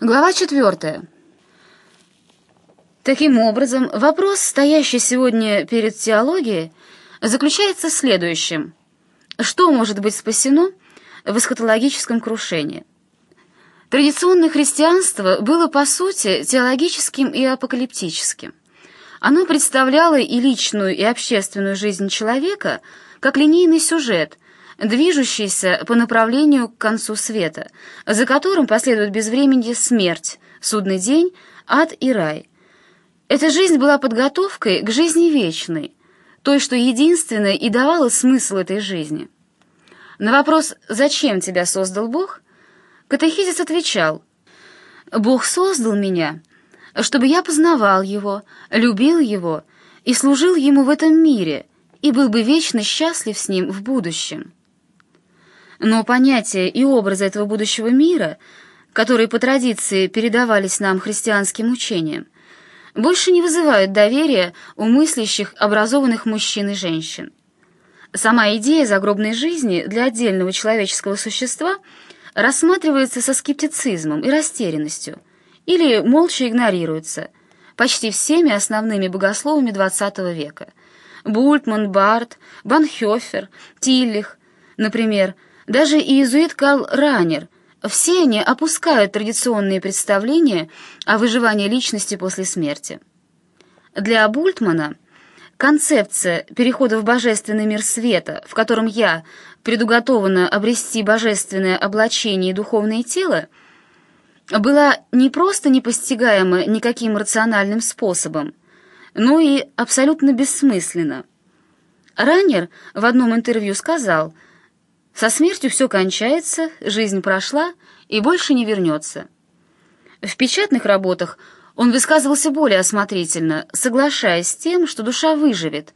Глава четвертая. Таким образом, вопрос, стоящий сегодня перед теологией, заключается в следующем. Что может быть спасено в эсхатологическом крушении? Традиционное христианство было, по сути, теологическим и апокалиптическим. Оно представляло и личную, и общественную жизнь человека как линейный сюжет – движущийся по направлению к концу света, за которым последует безвременье смерть, судный день, ад и рай. Эта жизнь была подготовкой к жизни вечной, той, что единственное и давало смысл этой жизни. На вопрос «Зачем тебя создал Бог?» катехизис отвечал «Бог создал меня, чтобы я познавал Его, любил Его и служил Ему в этом мире, и был бы вечно счастлив с Ним в будущем». Но понятия и образы этого будущего мира, которые по традиции передавались нам христианским учением, больше не вызывают доверия у мыслящих, образованных мужчин и женщин. Сама идея загробной жизни для отдельного человеческого существа рассматривается со скептицизмом и растерянностью, или молча игнорируется почти всеми основными богословами XX века. Бультман, Барт, Банхёфер, Тиллих, например, даже иезуит Карл Ранер, все они опускают традиционные представления о выживании личности после смерти. Для Бультмана концепция перехода в божественный мир света, в котором я предуготована обрести божественное облачение и духовное тело, была не просто непостигаема никаким рациональным способом, но и абсолютно бессмысленна. Раннер в одном интервью сказал – со смертью все кончается, жизнь прошла и больше не вернется. В печатных работах он высказывался более осмотрительно, соглашаясь с тем, что душа выживет,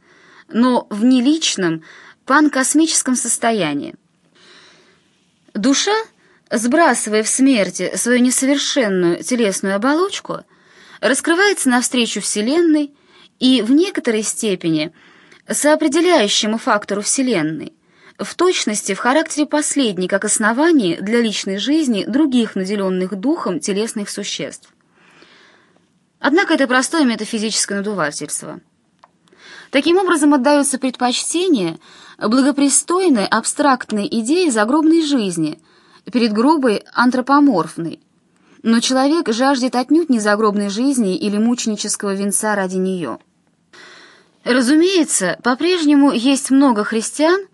но в неличном, панкосмическом состоянии. Душа, сбрасывая в смерти свою несовершенную телесную оболочку, раскрывается навстречу Вселенной и в некоторой степени соопределяющему фактору Вселенной – в точности в характере последней как основании для личной жизни других наделенных духом телесных существ. Однако это простое метафизическое надувательство. Таким образом отдается предпочтение благопристойной абстрактной идее загробной жизни перед грубой антропоморфной, но человек жаждет отнюдь не загробной жизни или мученического венца ради нее. Разумеется, по-прежнему есть много христиан,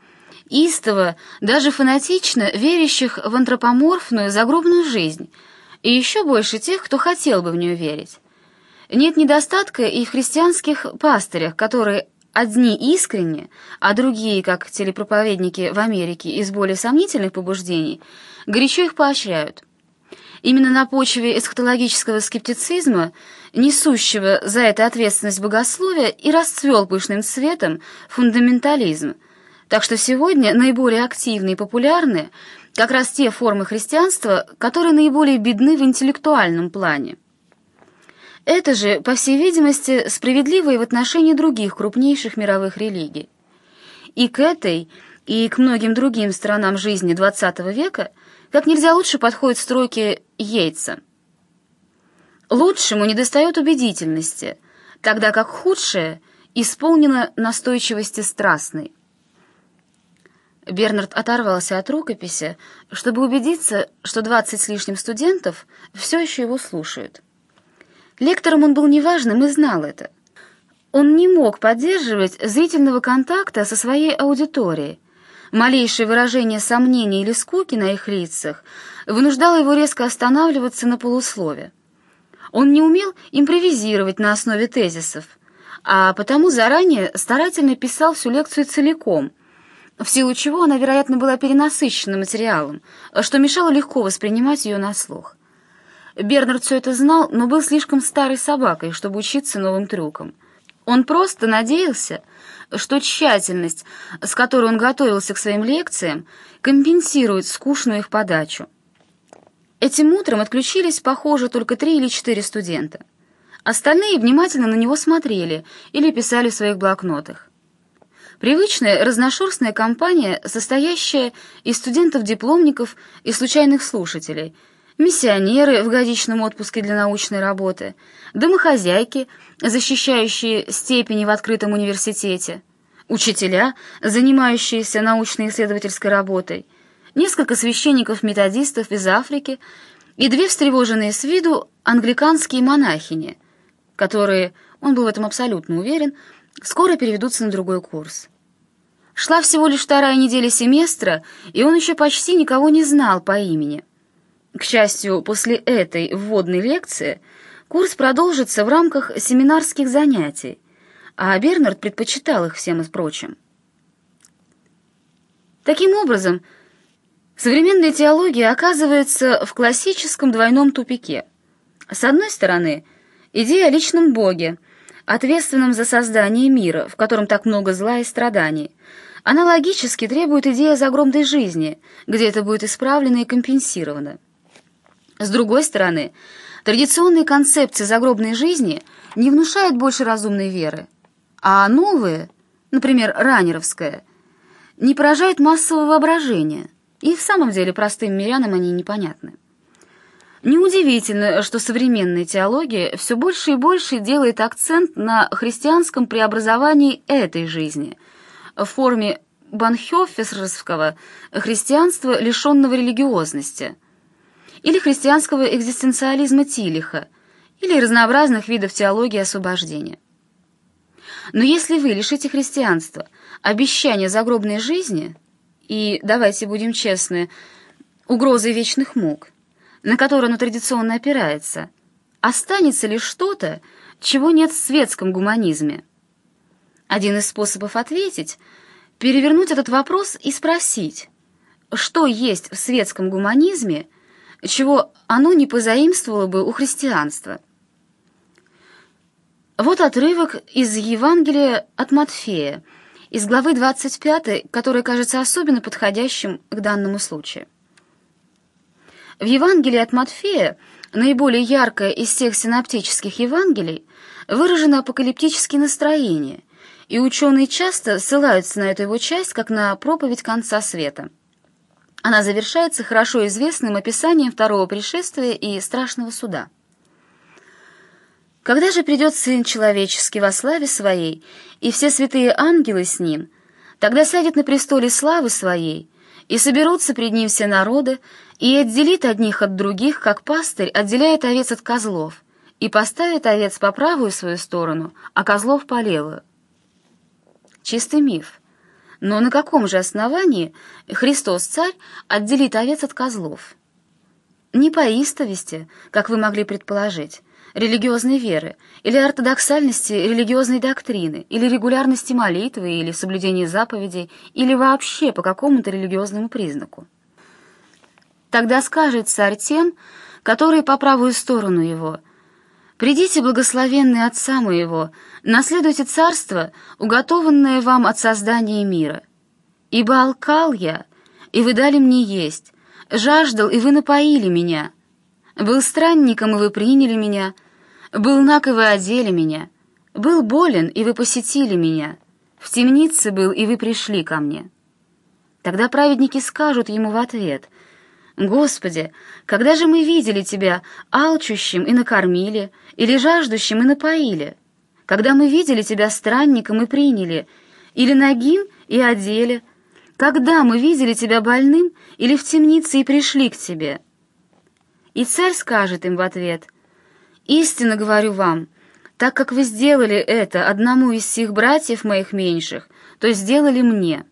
истово, даже фанатично верящих в антропоморфную загробную жизнь, и еще больше тех, кто хотел бы в нее верить. Нет недостатка и в христианских пастырях, которые одни искренне, а другие, как телепроповедники в Америке из более сомнительных побуждений, горячо их поощряют. Именно на почве эсхатологического скептицизма, несущего за это ответственность богословия, и расцвел пышным цветом фундаментализм – так что сегодня наиболее активны и популярны как раз те формы христианства, которые наиболее бедны в интеллектуальном плане. Это же, по всей видимости, справедливо и в отношении других крупнейших мировых религий. И к этой, и к многим другим сторонам жизни XX века как нельзя лучше подходят строки Йейтса. Лучшему недостает убедительности, тогда как худшее исполнено настойчивости страстной. Бернард оторвался от рукописи, чтобы убедиться, что двадцать с лишним студентов все еще его слушают. Лектором он был неважным и знал это. Он не мог поддерживать зрительного контакта со своей аудиторией. Малейшее выражение сомнений или скуки на их лицах вынуждало его резко останавливаться на полуслове. Он не умел импровизировать на основе тезисов, а потому заранее старательно писал всю лекцию целиком – в силу чего она, вероятно, была перенасыщена материалом, что мешало легко воспринимать ее на слух. Бернард все это знал, но был слишком старой собакой, чтобы учиться новым трюкам. Он просто надеялся, что тщательность, с которой он готовился к своим лекциям, компенсирует скучную их подачу. Этим утром отключились, похоже, только три или четыре студента. Остальные внимательно на него смотрели или писали в своих блокнотах. Привычная разношерстная компания, состоящая из студентов-дипломников и случайных слушателей, миссионеры в годичном отпуске для научной работы, домохозяйки, защищающие степени в открытом университете, учителя, занимающиеся научно-исследовательской работой, несколько священников-методистов из Африки и две встревоженные с виду англиканские монахини, которые, он был в этом абсолютно уверен, скоро переведутся на другой курс. Шла всего лишь вторая неделя семестра, и он еще почти никого не знал по имени. К счастью, после этой вводной лекции курс продолжится в рамках семинарских занятий, а Бернард предпочитал их всем и прочим. Таким образом, современная теология оказывается в классическом двойном тупике. С одной стороны, идея о личном Боге – ответственным за создание мира, в котором так много зла и страданий. Аналогически требует идея загробной жизни, где это будет исправлено и компенсировано. С другой стороны, традиционные концепции загробной жизни не внушают больше разумной веры, а новые, например, ранеровская, не поражают массового воображения, и в самом деле простым мирянам они непонятны. Неудивительно, что современная теология все больше и больше делает акцент на христианском преобразовании этой жизни в форме банхёфестерского христианства, лишенного религиозности, или христианского экзистенциализма Тилиха, или разнообразных видов теологии освобождения. Но если вы лишите христианства обещания загробной жизни и, давайте будем честны, угрозы вечных мук, на который оно традиционно опирается, останется ли что-то, чего нет в светском гуманизме? Один из способов ответить — перевернуть этот вопрос и спросить, что есть в светском гуманизме, чего оно не позаимствовало бы у христианства. Вот отрывок из Евангелия от Матфея, из главы 25, который кажется особенно подходящим к данному случаю. В Евангелии от Матфея, наиболее яркое из всех синоптических Евангелий, выражено апокалиптические настроения, и ученые часто ссылаются на эту его часть, как на проповедь конца света. Она завершается хорошо известным описанием второго пришествия и страшного суда. Когда же придет Сын Человеческий во славе Своей, и все святые ангелы с Ним, тогда сядет на престоле славы Своей, и соберутся пред Ним все народы, и отделит одних от других, как пастырь отделяет овец от козлов, и поставит овец по правую свою сторону, а козлов по левую. Чистый миф. Но на каком же основании Христос-царь отделит овец от козлов? Не по истовести, как вы могли предположить, религиозной веры, или ортодоксальности религиозной доктрины, или регулярности молитвы, или соблюдения заповедей, или вообще по какому-то религиозному признаку. Тогда скажет царь тем, которые по правую сторону его, «Придите, благословенные Отца моего, наследуйте царство, уготованное вам от создания мира. Ибо алкал я, и вы дали мне есть, жаждал, и вы напоили меня, был странником, и вы приняли меня, был наг, и вы одели меня, был болен, и вы посетили меня, в темнице был, и вы пришли ко мне». Тогда праведники скажут ему в ответ — Господи, когда же мы видели Тебя алчущим и накормили, или жаждущим и напоили? Когда мы видели Тебя странником и приняли, или нагим и одели? Когда мы видели Тебя больным или в темнице и пришли к Тебе?» И царь скажет им в ответ, «Истинно говорю вам, так как вы сделали это одному из сих братьев моих меньших, то сделали мне».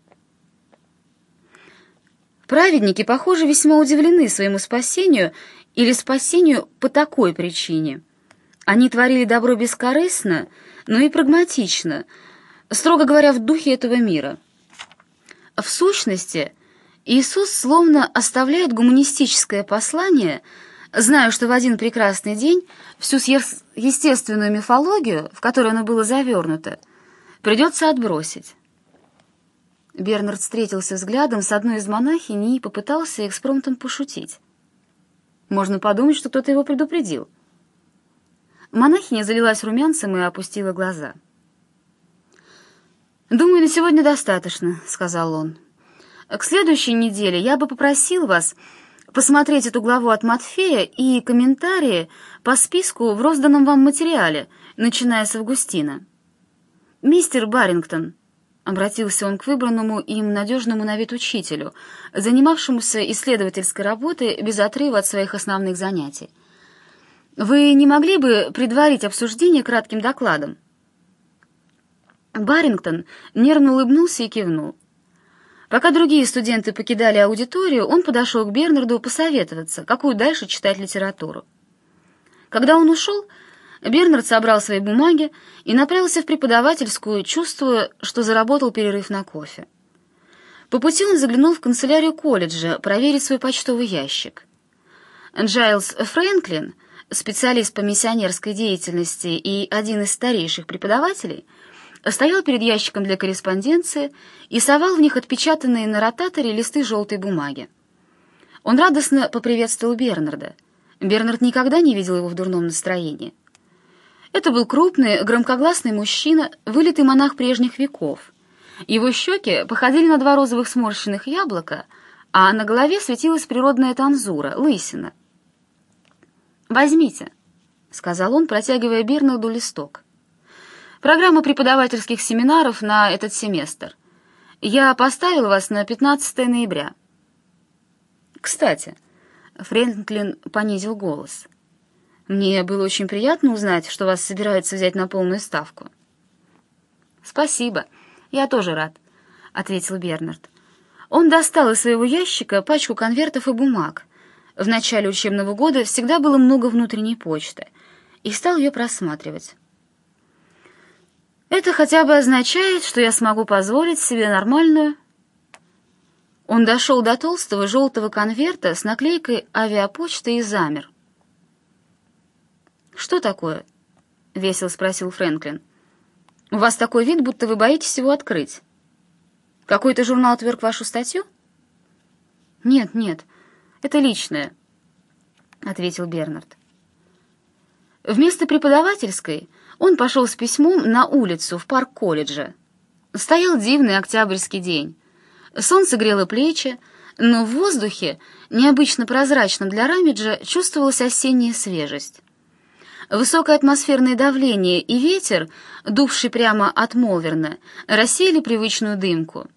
Праведники, похоже, весьма удивлены своему спасению или спасению по такой причине. Они творили добро бескорыстно, но и прагматично, строго говоря, в духе этого мира. В сущности, Иисус словно оставляет гуманистическое послание, зная, что в один прекрасный день всю естественную мифологию, в которую оно было завернуто, придется отбросить. Бернард встретился взглядом с одной из монахинь и попытался экспромтом пошутить. Можно подумать, что кто-то его предупредил. Монахиня залилась румянцем и опустила глаза. «Думаю, на сегодня достаточно», — сказал он. «К следующей неделе я бы попросил вас посмотреть эту главу от Матфея и комментарии по списку в розданном вам материале, начиная с Августина. «Мистер Барингтон», — обратился он к выбранному им надежному на вид учителю, занимавшемуся исследовательской работой без отрыва от своих основных занятий, «вы не могли бы предварить обсуждение кратким докладом?» Барингтон нервно улыбнулся и кивнул. Пока другие студенты покидали аудиторию, он подошел к Бернарду посоветоваться, какую дальше читать литературу. Когда он ушел, Бернард собрал свои бумаги и направился в преподавательскую, чувствуя, что заработал перерыв на кофе. По пути он заглянул в канцелярию колледжа проверить свой почтовый ящик. Джайлз Фрэнклин, специалист по миссионерской деятельности и один из старейших преподавателей, стоял перед ящиком для корреспонденции и совал в них отпечатанные на ротаторе листы желтой бумаги. Он радостно поприветствовал Бернарда. Бернард никогда не видел его в дурном настроении. Это был крупный, громкогласный мужчина, вылитый монах прежних веков. Его щеки походили на два розовых сморщенных яблока, а на голове светилась природная танзура, лысина. «Возьмите», — сказал он, протягивая Бернарду листок. Программа преподавательских семинаров на этот семестр. Я поставил вас на 15 ноября. Кстати, Фрэнклин понизил голос. Мне было очень приятно узнать, что вас собираются взять на полную ставку. Спасибо, я тоже рад, ответил Бернард. Он достал из своего ящика пачку конвертов и бумаг. В начале учебного года всегда было много внутренней почты, и стал ее просматривать. Это хотя бы означает, что я смогу позволить себе нормальную... Он дошел до толстого желтого конверта с наклейкой авиапочты и замер. «Что такое?» — весело спросил Фрэнклин. «У вас такой вид, будто вы боитесь его открыть. Какой-то журнал отверг вашу статью?» «Нет, нет, это личное», — ответил Бернард. Вместо преподавательской он пошел с письмом на улицу в парк колледжа. Стоял дивный октябрьский день. Солнце грело плечи, но в воздухе, необычно прозрачном для Рамиджа, чувствовалась осенняя свежесть. Высокое атмосферное давление и ветер, дувший прямо от Молверна, рассеяли привычную дымку.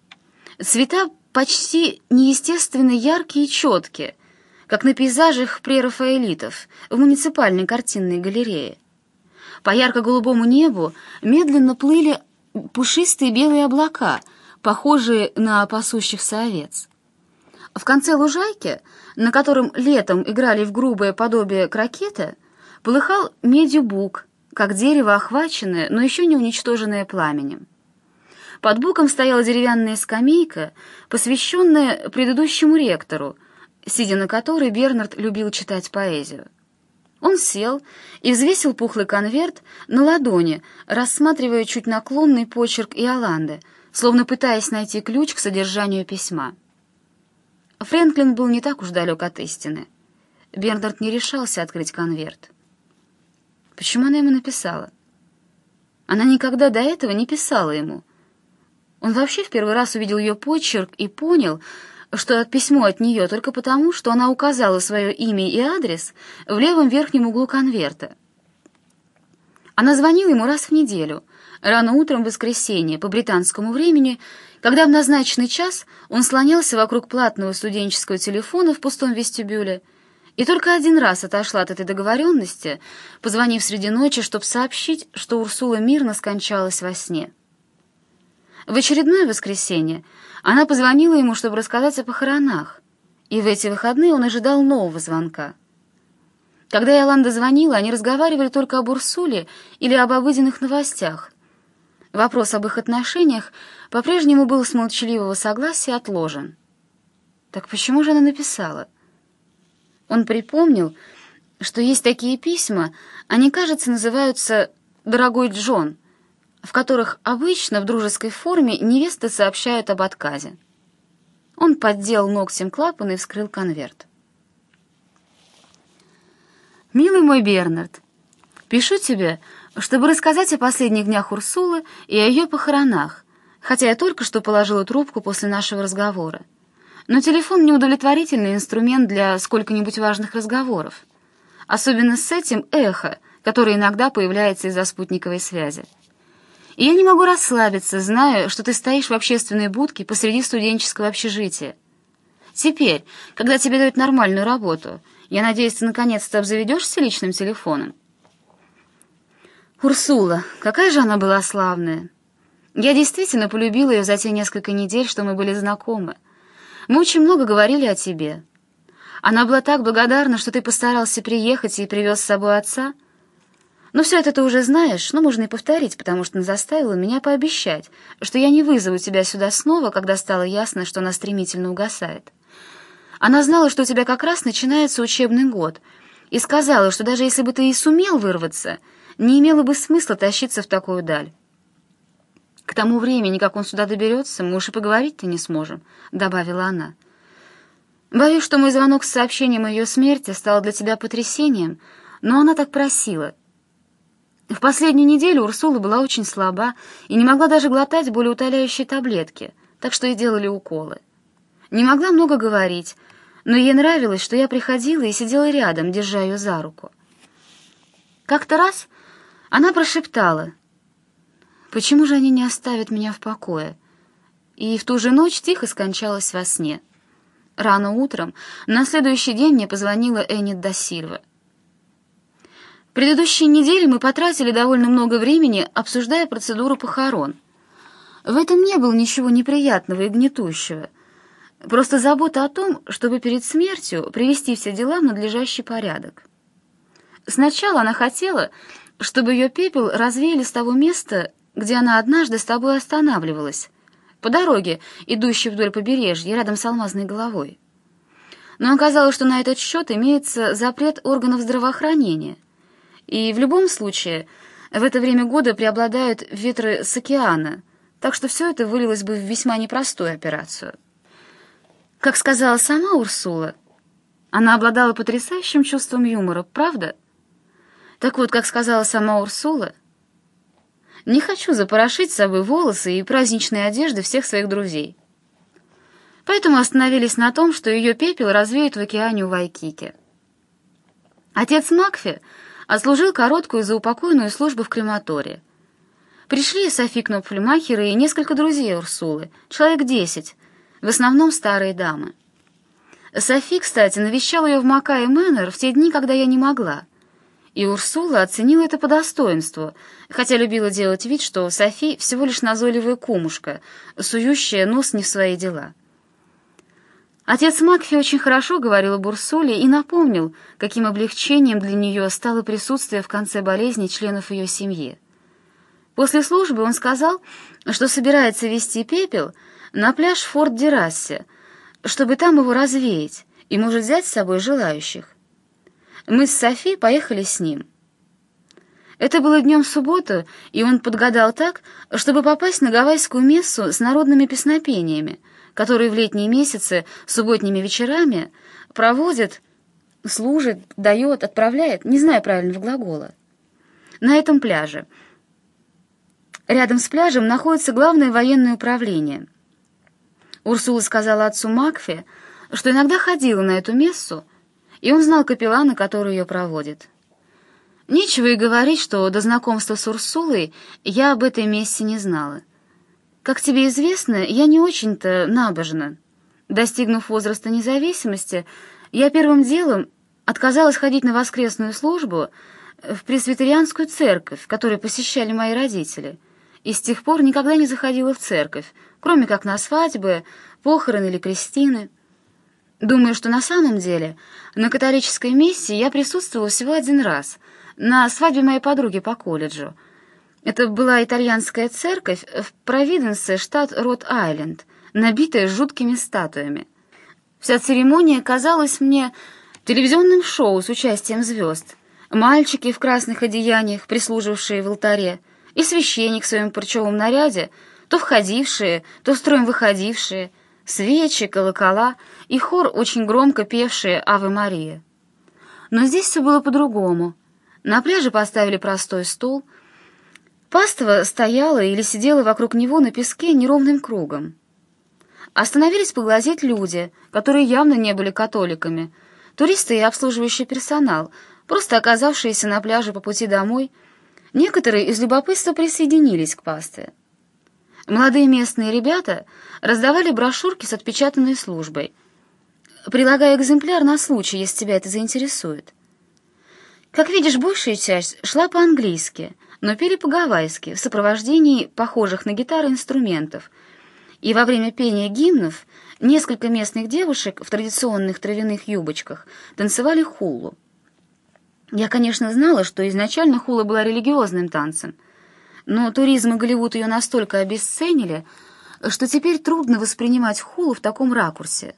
Цвета почти неестественно яркие и четкие, как на пейзажах прерафаэлитов в муниципальной картинной галерее. По ярко-голубому небу медленно плыли пушистые белые облака, похожие на пасущихся овец. В конце лужайки, на котором летом играли в грубое подобие крокета, полыхал медью бук, как дерево охваченное, но еще не уничтоженное пламенем. Под буком стояла деревянная скамейка, посвященная предыдущему ректору, сидя на которой Бернард любил читать поэзию. Он сел и взвесил пухлый конверт на ладони, рассматривая чуть наклонный почерк Иоланды, словно пытаясь найти ключ к содержанию письма. Фрэнклин был не так уж далек от истины. Бернард не решался открыть конверт. Почему она ему написала? Она никогда до этого не писала ему. Он вообще в первый раз увидел ее почерк и понял, что письмо от нее только потому, что она указала свое имя и адрес в левом верхнем углу конверта. Она звонила ему раз в неделю, рано утром в воскресенье по британскому времени, когда в назначенный час он слонялся вокруг платного студенческого телефона в пустом вестибюле, и только один раз отошла от этой договоренности, позвонив среди ночи, чтобы сообщить, что Урсула мирно скончалась во сне. В очередное воскресенье она позвонила ему, чтобы рассказать о похоронах, и в эти выходные он ожидал нового звонка. Когда Иоланда звонила, они разговаривали только об Урсуле или об обыденных новостях. Вопрос об их отношениях по-прежнему был с молчаливого согласия отложен. Так почему же она написала? Он припомнил, что есть такие письма, они, кажется, называются «Дорогой Джон», в которых обычно в дружеской форме невесты сообщают об отказе. Он поддел ногтем клапан и вскрыл конверт. «Милый мой Бернард, пишу тебе, чтобы рассказать о последних днях Урсулы и о ее похоронах, хотя я только что положила трубку после нашего разговора. Но телефон — неудовлетворительный инструмент для сколько-нибудь важных разговоров. Особенно с этим эхо, которое иногда появляется из-за спутниковой связи. И я не могу расслабиться, зная, что ты стоишь в общественной будке посреди студенческого общежития. Теперь, когда тебе дают нормальную работу, я надеюсь, ты наконец-то обзаведешься личным телефоном. Урсула, какая же она была славная! Я действительно полюбила ее за те несколько недель, что мы были знакомы. Мы очень много говорили о тебе. Она была так благодарна, что ты постарался приехать и привез с собой отца. Но все это ты уже знаешь, но можно и повторить, потому что она заставила меня пообещать, что я не вызову тебя сюда снова, когда стало ясно, что она стремительно угасает. Она знала, что у тебя как раз начинается учебный год, и сказала, что даже если бы ты и сумел вырваться, не имело бы смысла тащиться в такую даль. «К тому времени, как он сюда доберется, мы уж и поговорить-то не сможем», — добавила она. «Боюсь, что мой звонок с сообщением о ее смерти стал для тебя потрясением, но она так просила. В последнюю неделю Урсула была очень слаба и не могла даже глотать болеутоляющие таблетки, так что и делали уколы. Не могла много говорить, но ей нравилось, что я приходила и сидела рядом, держа ее за руку. Как-то раз она прошептала — Почему же они не оставят меня в покое? И в ту же ночь тихо скончалась во сне. Рано утром, на следующий день мне позвонила Эннет Досильва. Предыдущие недели мы потратили довольно много времени, обсуждая процедуру похорон. В этом не было ничего неприятного и гнетущего. Просто забота о том, чтобы перед смертью привести все дела в надлежащий порядок. Сначала она хотела, чтобы ее пепел развеяли с того места, где она однажды с тобой останавливалась, по дороге, идущей вдоль побережья, рядом с алмазной головой. Но оказалось, что на этот счет имеется запрет органов здравоохранения. И в любом случае, в это время года преобладают ветры с океана, так что все это вылилось бы в весьма непростую операцию. Как сказала сама Урсула, она обладала потрясающим чувством юмора, правда? Так вот, как сказала сама Урсула, не хочу запорошить с собой волосы и праздничные одежды всех своих друзей. Поэтому остановились на том, что ее пепел развеют в океане у Вайкики. Отец Макфи отслужил короткую заупокойную службу в крематории. Пришли Софи Кнопфельмахеры и несколько друзей Урсулы, человек десять, в основном старые дамы. Софи, кстати, навещала ее в Макае Мэннер в те дни, когда я не могла — и Урсула оценила это по достоинству, хотя любила делать вид, что Софи всего лишь назойливая кумушка, сующая нос не в свои дела. Отец Макфи очень хорошо говорил об Урсуле и напомнил, каким облегчением для нее стало присутствие в конце болезни членов ее семьи. После службы он сказал, что собирается вести пепел на пляж Форт-Дерассе, чтобы там его развеять, и может взять с собой желающих. Мы с Софи поехали с ним. Это было днем в субботу, и он подгадал так, чтобы попасть на гавайскую мессу с народными песнопениями, которые в летние месяцы субботними вечерами проводят, служит, дает, отправляет, не знаю правильного глагола. На этом пляже. Рядом с пляжем находится главное военное управление. Урсула сказала отцу Макфе, что иногда ходила на эту мессу, и он знал капеллана, который ее проводит. Нечего и говорить, что до знакомства с Урсулой я об этой месте не знала. Как тебе известно, я не очень-то набожна. Достигнув возраста независимости, я первым делом отказалась ходить на воскресную службу в пресвитерианскую церковь, которую посещали мои родители, и с тех пор никогда не заходила в церковь, кроме как на свадьбы, похороны или крестины. Думаю, что на самом деле на католической мессе я присутствовала всего один раз, на свадьбе моей подруги по колледжу. Это была итальянская церковь в Провиденсе, штат Рот-Айленд, набитая жуткими статуями. Вся церемония казалась мне телевизионным шоу с участием звезд. Мальчики в красных одеяниях, прислуживавшие в алтаре, и священник в своем парчевом наряде, то входившие, то строем выходившие — свечи, колокола и хор, очень громко певшие «Аве Мария». Но здесь все было по-другому. На пляже поставили простой стол. Паства стояла или сидела вокруг него на песке неровным кругом. остановились поглазеть люди, которые явно не были католиками, туристы и обслуживающий персонал, просто оказавшиеся на пляже по пути домой. Некоторые из любопытства присоединились к пастве. Молодые местные ребята раздавали брошюрки с отпечатанной службой. Прилагая экземпляр на случай, если тебя это заинтересует. Как видишь, большая часть шла по-английски, но пели по-гавайски в сопровождении похожих на гитары инструментов. И во время пения гимнов несколько местных девушек в традиционных травяных юбочках танцевали хулу. Я, конечно, знала, что изначально хула была религиозным танцем, но туризм и Голливуд ее настолько обесценили, что теперь трудно воспринимать хулу в таком ракурсе.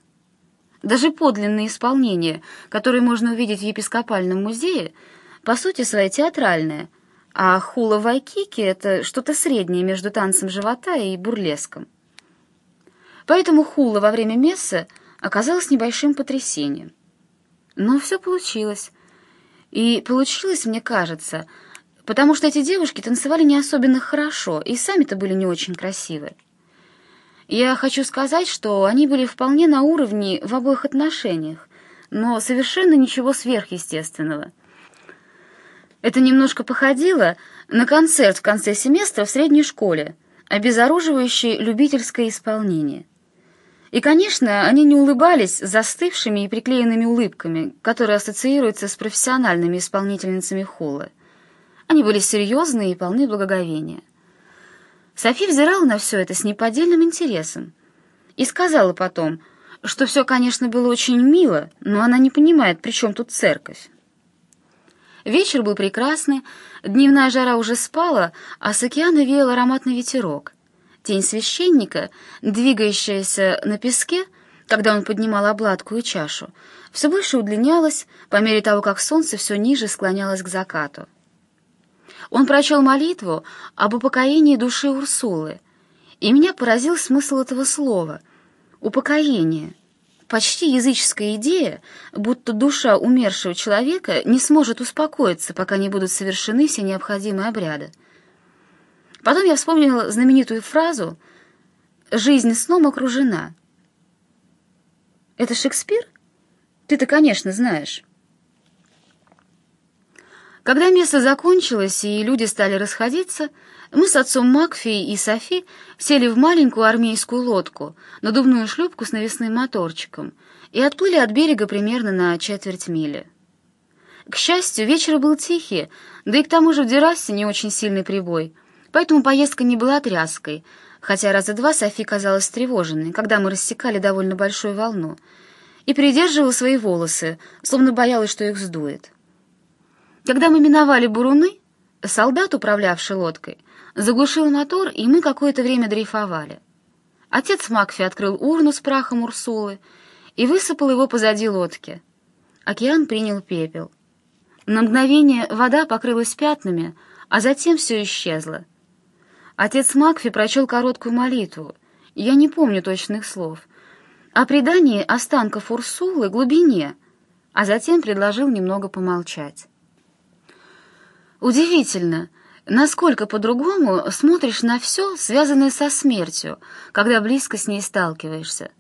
Даже подлинные исполнения, которые можно увидеть в епископальном музее, по сути своей театральные, а хула вайкики — это что-то среднее между танцем живота и бурлеском. Поэтому хула во время мессы оказалась небольшим потрясением. Но все получилось. И получилось, мне кажется, потому что эти девушки танцевали не особенно хорошо и сами-то были не очень красивы. Я хочу сказать, что они были вполне на уровне в обоих отношениях, но совершенно ничего сверхъестественного. Это немножко походило на концерт в конце семестра в средней школе, обезоруживающий любительское исполнение. И, конечно, они не улыбались застывшими и приклеенными улыбками, которые ассоциируются с профессиональными исполнительницами холла. Они были серьезные и полны благоговения. Софи взирала на все это с неподдельным интересом и сказала потом, что все, конечно, было очень мило, но она не понимает, при чем тут церковь. Вечер был прекрасный, дневная жара уже спала, а с океана веял ароматный ветерок. Тень священника, двигающаяся на песке, когда он поднимал обладку и чашу, все больше удлинялась по мере того, как солнце все ниже склонялось к закату. Он прочел молитву об упокоении души Урсулы, и меня поразил смысл этого слова — упокоение. Почти языческая идея, будто душа умершего человека не сможет успокоиться, пока не будут совершены все необходимые обряды. Потом я вспомнила знаменитую фразу «Жизнь сном окружена». Это Шекспир? Ты-то, конечно, знаешь. Когда место закончилось и люди стали расходиться, мы с отцом Макфи и Софи сели в маленькую армейскую лодку, надувную шлюпку с навесным моторчиком, и отплыли от берега примерно на четверть мили. К счастью, вечер был тихий, да и к тому же в Дерассе не очень сильный прибой, поэтому поездка не была тряской, хотя раза два Софи казалась тревоженной, когда мы рассекали довольно большую волну, и придерживала свои волосы, словно боялась, что их сдует. Когда мы миновали буруны, солдат, управлявший лодкой, заглушил мотор, и мы какое-то время дрейфовали. Отец Макфи открыл урну с прахом Урсулы и высыпал его позади лодки. Океан принял пепел. На мгновение вода покрылась пятнами, а затем все исчезло. Отец Макфи прочел короткую молитву, я не помню точных слов, о предании останков Урсулы глубине, а затем предложил немного помолчать. Удивительно, насколько по-другому смотришь на все, связанное со смертью, когда близко с ней сталкиваешься.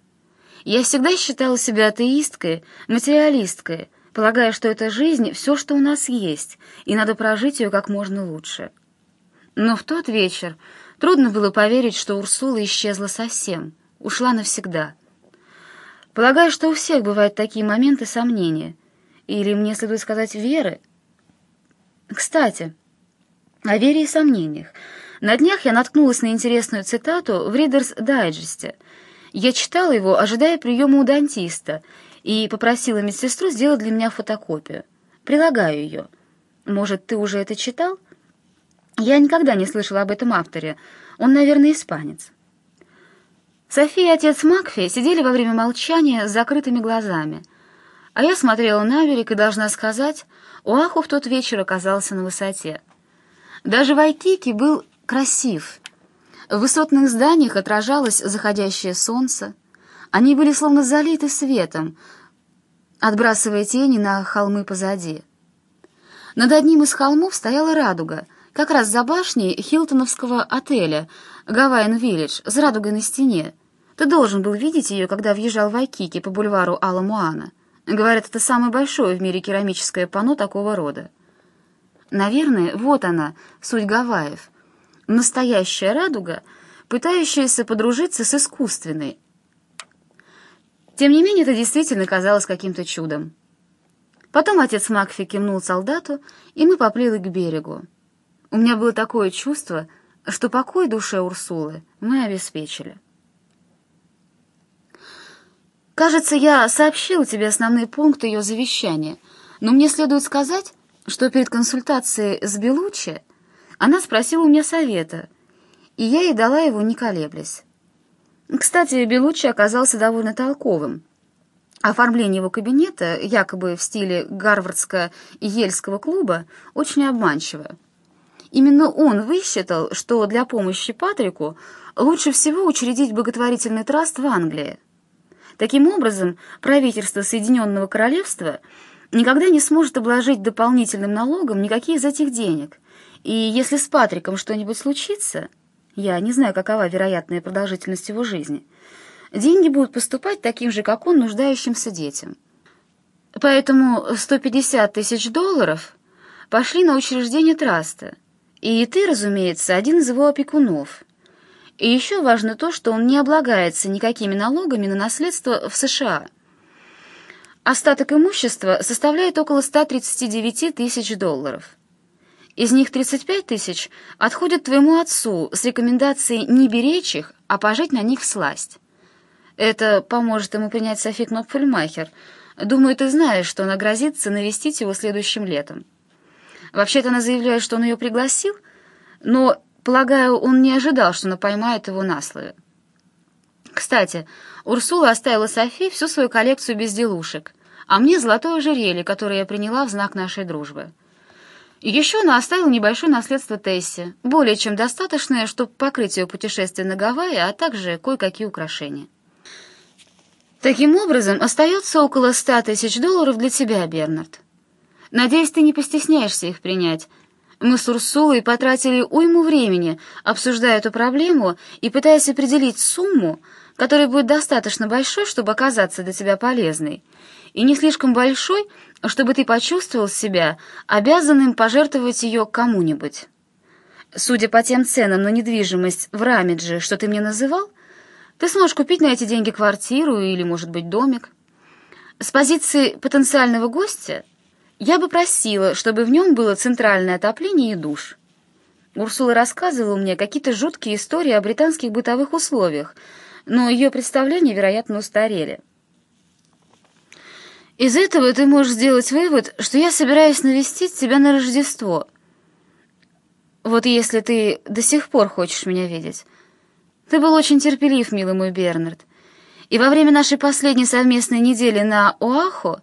Я всегда считала себя атеисткой, материалисткой, полагая, что эта жизнь — все, что у нас есть, и надо прожить ее как можно лучше. Но в тот вечер трудно было поверить, что Урсула исчезла совсем, ушла навсегда. Полагаю, что у всех бывают такие моменты сомнения, или, мне следует сказать, веры, кстати, о вере и сомнениях. На днях я наткнулась на интересную цитату в Reader's Digest. Я читала его, ожидая приема у дантиста, и попросила медсестру сделать для меня фотокопию. Прилагаю ее. Может, ты уже это читал? Я никогда не слышала об этом авторе. Он, наверное, испанец. София и отец Макфи сидели во время молчания с закрытыми глазами — а я смотрела на берег и должна сказать, Уаху в тот вечер оказался на высоте. Даже Вайкики был красив. В высотных зданиях отражалось заходящее солнце. Они были словно залиты светом, отбрасывая тени на холмы позади. Над одним из холмов стояла радуга, как раз за башней хилтоновского отеля «Гавайен Виллидж» с радугой на стене, Ты должен был видеть ее, когда въезжал в Айкики по бульвару Аламуана. Говорят, это самое большое в мире керамическое панно такого рода. Наверное, вот она, суть Гавайев. Настоящая радуга, пытающаяся подружиться с искусственной. Тем не менее, это действительно казалось каким-то чудом. Потом отец Макфи кивнул солдату, и мы поплыли к берегу. У меня было такое чувство, что покой душе Урсулы мы обеспечили. Кажется, я сообщил тебе основные пункты ее завещания, но мне следует сказать, что перед консультацией с Белучи она спросила у меня совета, и я ей дала его, не колеблясь. Кстати, Белучи оказался довольно толковым. Оформление его кабинета, якобы в стиле Гарвардско-Ельского клуба, очень обманчиво. Именно он высчитал, что для помощи Патрику лучше всего учредить благотворительный траст в Англии. Таким образом, правительство Соединенного Королевства никогда не сможет обложить дополнительным налогом никакие из этих денег. И если с Патриком что-нибудь случится, я не знаю, какова вероятная продолжительность его жизни, деньги будут поступать таким же, как он, нуждающимся детям. Поэтому 150 тысяч долларов пошли на учреждение траста, и ты, разумеется, один из его опекунов — и еще важно то, что он не облагается никакими налогами на наследство в США. Остаток имущества составляет около 139 тысяч долларов. Из них 35 тысяч отходят твоему отцу с рекомендацией не беречь их, а пожить на них в сласть. Это поможет ему принять Софи Кнопфельмахер. Думаю, ты знаешь, что она грозится навестить его следующим летом. Вообще-то она заявляет, что он ее пригласил, но Полагаю, он не ожидал, что она поймает его на слове. Кстати, Урсула оставила Софи всю свою коллекцию безделушек, а мне золотое ожерелье, которое я приняла в знак нашей дружбы. Еще она оставила небольшое наследство Тесси, более чем достаточное, чтобы покрыть ее путешествие на Гавайи, а также кое-какие украшения. Таким образом, остается около ста тысяч долларов для тебя, Бернард. Надеюсь, ты не постесняешься их принять, мы с Урсулой потратили уйму времени, обсуждая эту проблему и пытаясь определить сумму, которая будет достаточно большой, чтобы оказаться для тебя полезной, и не слишком большой, чтобы ты почувствовал себя обязанным пожертвовать ее кому-нибудь. Судя по тем ценам на недвижимость в Рамидже, что ты мне называл, ты сможешь купить на эти деньги квартиру или, может быть, домик. С позиции потенциального гостя — я бы просила, чтобы в нем было центральное отопление и душ. Урсула рассказывала мне какие-то жуткие истории о британских бытовых условиях, но ее представления, вероятно, устарели. Из этого ты можешь сделать вывод, что я собираюсь навестить тебя на Рождество. Вот если ты до сих пор хочешь меня видеть. Ты был очень терпелив, милый мой Бернард. И во время нашей последней совместной недели на Оахо,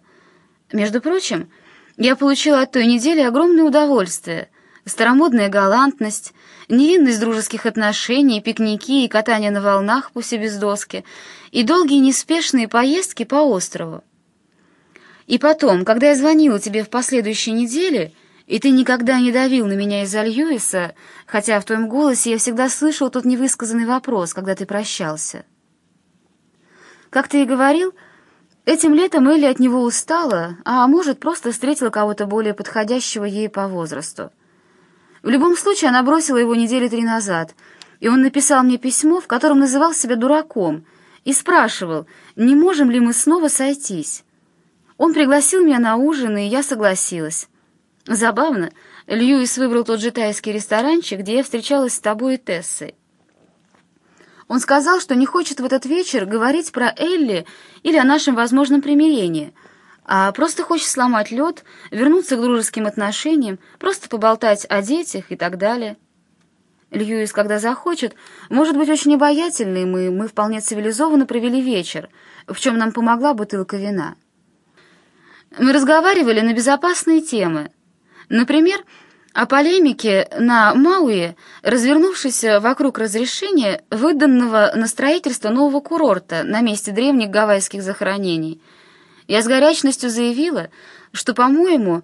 между прочим, я получила от той недели огромное удовольствие. Старомодная галантность, невинность дружеских отношений, пикники и катание на волнах, пусть и без доски, и долгие неспешные поездки по острову. И потом, когда я звонила тебе в последующей неделе, и ты никогда не давил на меня из-за Льюиса, хотя в твоем голосе я всегда слышал тот невысказанный вопрос, когда ты прощался. Как ты и говорил, — Этим летом Элли от него устала, а может, просто встретила кого-то более подходящего ей по возрасту. В любом случае, она бросила его недели три назад, и он написал мне письмо, в котором называл себя дураком, и спрашивал, не можем ли мы снова сойтись. Он пригласил меня на ужин, и я согласилась. Забавно, Льюис выбрал тот же тайский ресторанчик, где я встречалась с тобой и Тессой. Он сказал, что не хочет в этот вечер говорить про Элли или о нашем возможном примирении, а просто хочет сломать лед, вернуться к дружеским отношениям, просто поболтать о детях и так далее. Льюис, когда захочет, может быть очень обаятельным, и мы вполне цивилизованно провели вечер, в чем нам помогла бутылка вина. Мы разговаривали на безопасные темы. Например, о полемике на Мауи, развернувшейся вокруг разрешения, выданного на строительство нового курорта на месте древних гавайских захоронений. Я с горячностью заявила, что, по-моему,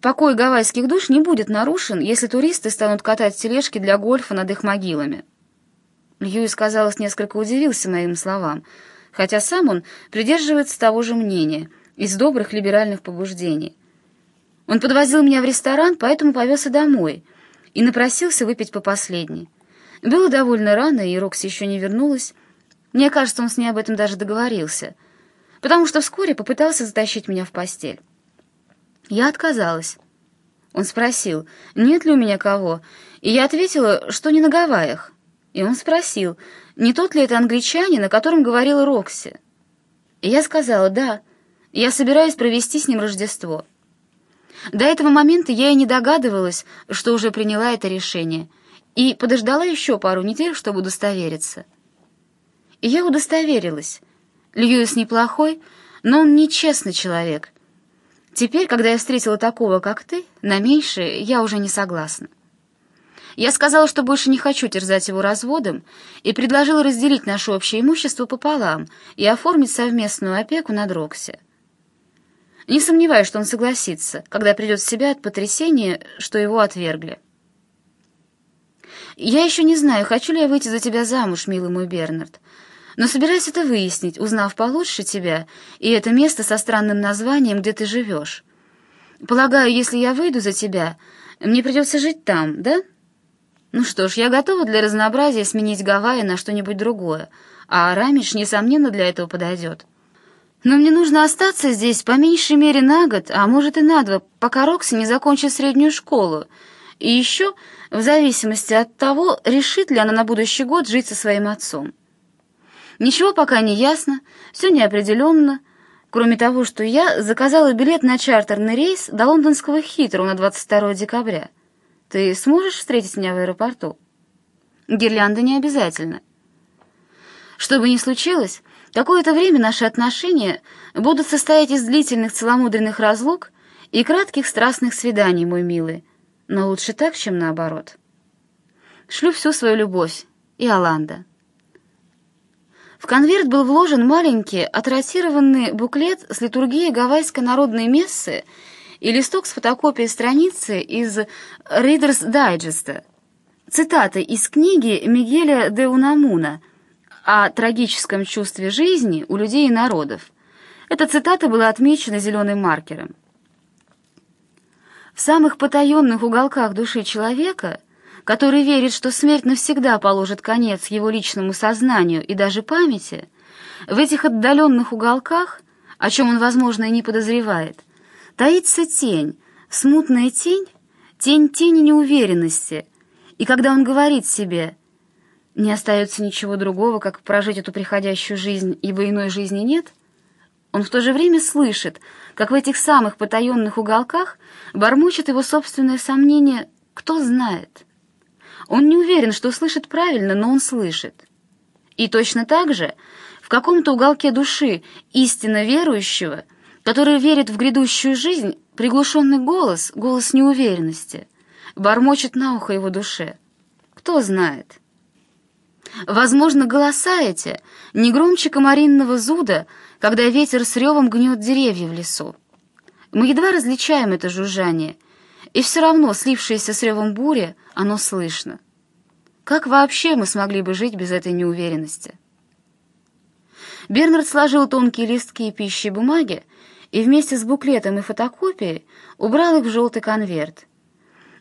покой гавайских душ не будет нарушен, если туристы станут катать тележки для гольфа над их могилами. Льюис, казалось, несколько удивился моим словам, хотя сам он придерживается того же мнения, из добрых либеральных побуждений. Он подвозил меня в ресторан, поэтому повез и домой, и напросился выпить по последней. Было довольно рано, и Рокси еще не вернулась. Мне кажется, он с ней об этом даже договорился, потому что вскоре попытался затащить меня в постель. Я отказалась. Он спросил, нет ли у меня кого, и я ответила, что не на Гавайях. И он спросил, не тот ли это англичанин, о котором говорила Рокси. И я сказала, да, я собираюсь провести с ним Рождество. До этого момента я и не догадывалась, что уже приняла это решение, и подождала еще пару недель, чтобы удостовериться. И я удостоверилась. Льюис неплохой, но он нечестный человек. Теперь, когда я встретила такого, как ты, на меньшее я уже не согласна. Я сказала, что больше не хочу терзать его разводом, и предложила разделить наше общее имущество пополам и оформить совместную опеку над Рокси. Не сомневаюсь, что он согласится, когда придет в себя от потрясения, что его отвергли. Я еще не знаю, хочу ли я выйти за тебя замуж, милый мой Бернард, но собираюсь это выяснить, узнав получше тебя и это место со странным названием, где ты живешь. Полагаю, если я выйду за тебя, мне придется жить там, да?» Ну что ж, я готова для разнообразия сменить Гавайи на что-нибудь другое, а Рамиш, несомненно, для этого подойдет. Но мне нужно остаться здесь по меньшей мере на год, а может и на два, пока Рокси не закончит среднюю школу. И еще, в зависимости от того, решит ли она на будущий год жить со своим отцом. Ничего пока не ясно, все неопределенно, кроме того, что я заказала билет на чартерный рейс до лондонского Хитру на 22 декабря. Ты сможешь встретить меня в аэропорту? Гирлянда не обязательно. Что бы ни случилось, какое-то время наши отношения будут состоять из длительных целомудренных разлук и кратких страстных свиданий, мой милый. Но лучше так, чем наоборот. Шлю всю свою любовь. И Аланда. В конверт был вложен маленький, отротированный буклет с литургией гавайской народной мессы и листок с фотокопией страницы из Reader's Digest, цитаты из книги Мигеля де Унамуна о трагическом чувстве жизни у людей и народов. Эта цитата была отмечена зеленым маркером. В самых потаенных уголках души человека, который верит, что смерть навсегда положит конец его личному сознанию и даже памяти, в этих отдаленных уголках, о чем он, возможно, и не подозревает, таится тень, смутная тень, тень тени неуверенности, и когда он говорит себе «не остается ничего другого, как прожить эту приходящую жизнь, ибо иной жизни нет», он в то же время слышит, как в этих самых потаенных уголках бормочет его собственное сомнение «кто знает». Он не уверен, что слышит правильно, но он слышит. И точно так же в каком-то уголке души истинно верующего – который верит в грядущую жизнь, приглушенный голос, голос неуверенности, бормочет на ухо его душе. Кто знает? Возможно, голоса эти не громче комаринного зуда, когда ветер с ревом гнет деревья в лесу. Мы едва различаем это жужжание, и все равно, слившееся с ревом бури, оно слышно. Как вообще мы смогли бы жить без этой неуверенности? Бернард сложил тонкие листки пищи и бумаги и вместе с буклетом и фотокопией убрал их в желтый конверт.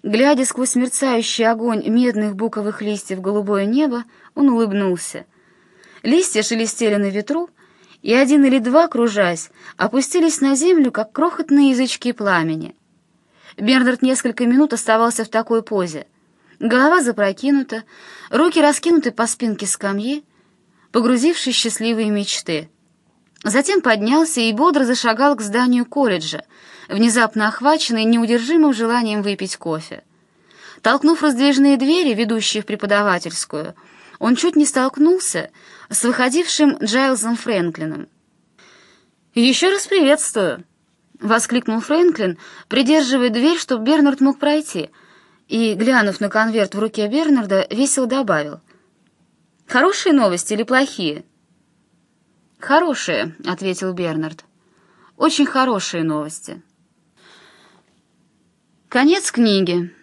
Глядя сквозь мерцающий огонь медных буковых листьев в голубое небо, он улыбнулся. Листья шелестели на ветру, и один или два, кружась, опустились на землю, как крохотные язычки пламени. Бернард несколько минут оставался в такой позе. Голова запрокинута, руки раскинуты по спинке скамьи, погрузившись в счастливые мечты. Затем поднялся и бодро зашагал к зданию колледжа, внезапно охваченный неудержимым желанием выпить кофе. Толкнув раздвижные двери, ведущие в преподавательскую, он чуть не столкнулся с выходившим Джайлзом Фрэнклином. «Еще раз приветствую!» — воскликнул Фрэнклин, придерживая дверь, чтобы Бернард мог пройти, и, глянув на конверт в руке Бернарда, весело добавил. «Хорошие новости или плохие?» «Хорошие», — ответил Бернард. «Очень хорошие новости». Конец книги.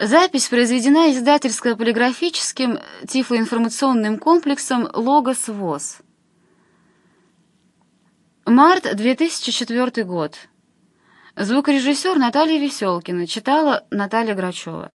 Запись произведена издательско-полиграфическим тифлоинформационным комплексом «Логос ВОЗ». Март 2004 год. Звукорежиссер Наталья Веселкина читала Наталья Грачева.